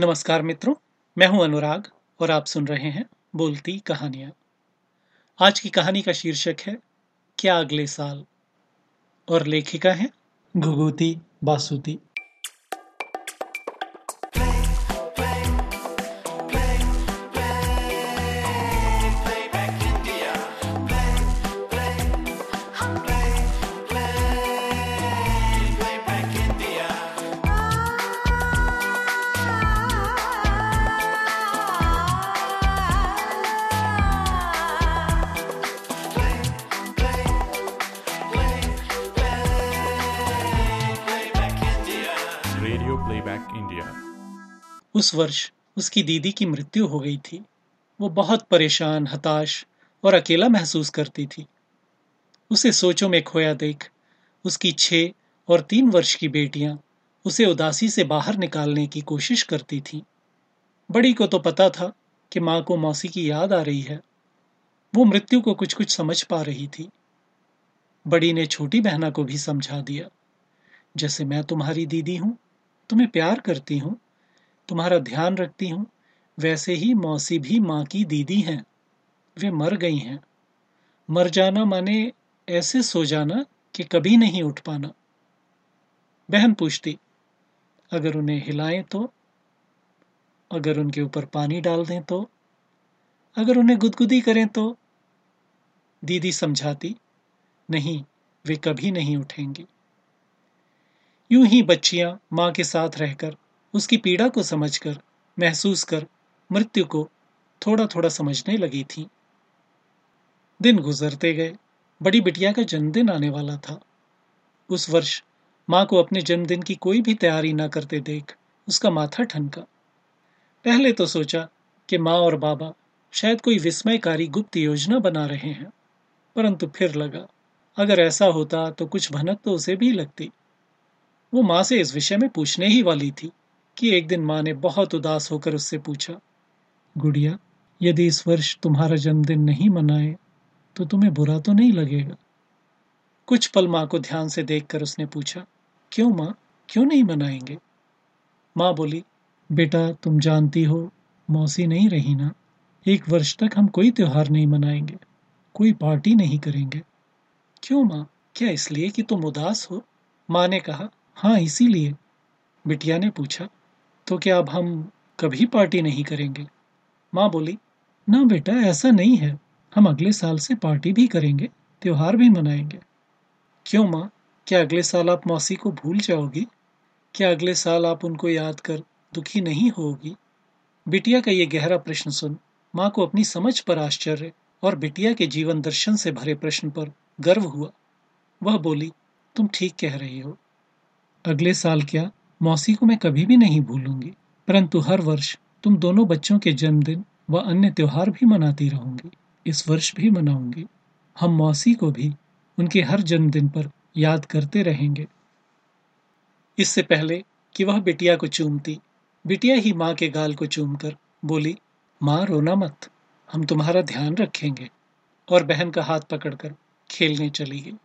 नमस्कार मित्रों, मैं हूँ अनुराग और आप सुन रहे हैं बोलती कहानियाँ। आज की कहानी का शीर्षक है, क्या अगले साल? और लेखिका है घुगुती बासुती। उस वर्ष उसकी दीदी की मृत्यु हो गई थी। वो बहुत परेशान, हताश और अकेला महसूस करती थी। उसे सोचों में खोया देख उसकी छह और तीन वर्ष की बेटियाँ उसे उदासी से बाहर निकालने की कोशिश करती थीं। बड़ी को तो पता था कि माँ को मौसी की याद आ रही है। वो मृत्यु को कुछ कुछ समझ पा रही थी। बड़ी ने छोटी बहना को भी समझा दिया, जैसे मैं तुम्हारी दीदी हूँ, तुम्हें प्यार करती हूँ तुम्हारा ध्यान रखती हूँ। वैसे ही मौसी भी माँ की दीदी हैं। वे मर गई हैं। मर जाना माने ऐसे सो जाना कि कभी नहीं उठ पाना। बहन पूछती, अगर उन्हें हिलाएँ तो? अगर उनके ऊपर पानी डाल दें तो? अगर उन्हें गुदगुदी करें तो? दीदी समझाती, नहीं, वे कभी नहीं उठेंगी। यूँ ही बच्चियाँ माँ के साथ रहकर उसकी पीड़ा को समझकर, महसूस कर, मृत्यु को थोड़ा थोड़ा समझने लगी थी। दिन गुजरते गए। बड़ी बिटिया का जन्मदिन आने वाला था। उस वर्ष माँ को अपने जन्मदिन की कोई भी तैयारी ना करते देख उसका माथा ठनका। पहले तो सोचा कि माँ और बाबा शायद कोई विस्मयकारी गुप्त योजना बना रहे हैं, परंतु फिर लगा, अगर ऐसा होता तो कुछ भनक तो उसे भी लगती। वो माँ से इस विषय में पूछने ही वाली थी। कि एक दिन माँ ने बहुत उदास होकर उससे पूछा, गुड़िया, यदि इस वर्ष तुम्हारा जन्मदिन नहीं मनाए तो तुम्हें बुरा तो नहीं लगेगा? कुछ पल माँ को ध्यान से देखकर उसने पूछा, क्यों माँ, क्यों नहीं मनाएँगे? माँ बोली, बेटा, तुम जानती हो, मौसी नहीं रही ना? एक वर्ष तक हम कोई त्योहार नहीं मनाएँगे, कोई पार्टी नहीं करेंगे। क्यों माँ, क्या इसलिए कि तुम उदास हो? माँ ने कहा हाँ इसीलिए। बिटिया ने पूछा तो क्या अब हम कभी पार्टी नहीं करेंगे? माँ बोली, ना बेटा, ऐसा नहीं है। हम अगले साल से पार्टी भी करेंगे, त्योहार भी मनाएँगे। क्यों माँ? क्या अगले साल आप मौसी को भूल जाओगी? क्या अगले साल आप उनको याद कर दुखी नहीं होगी? बिटिया का ये गहरा प्रश्न सुन माँ को अपनी समझ पर आश्चर्य और बिटिया के जीवन दर्शन से भरे प्रश्न पर गर्व हुआ। वह बोली, तुम ठीक कह रही हो। अगले साल क्या मौसी को मैं कभी भी नहीं भूलूँगी। परंतु हर वर्ष तुम दोनों बच्चों के जन्मदिन व अन्य त्योहार भी मनाती रहूँगी। इस वर्ष भी मनाऊँगी। हम मौसी को भी उनके हर जन्मदिन पर याद करते रहेंगे। इससे पहले कि वह बिटिया को चूमती, बिटिया ही माँ के गाल को चूमकर बोली, माँ, रोना मत। हम तुम्हारा ध्यान रखेंगे। और बहन का हाथ पकड़कर खेलने चली गई।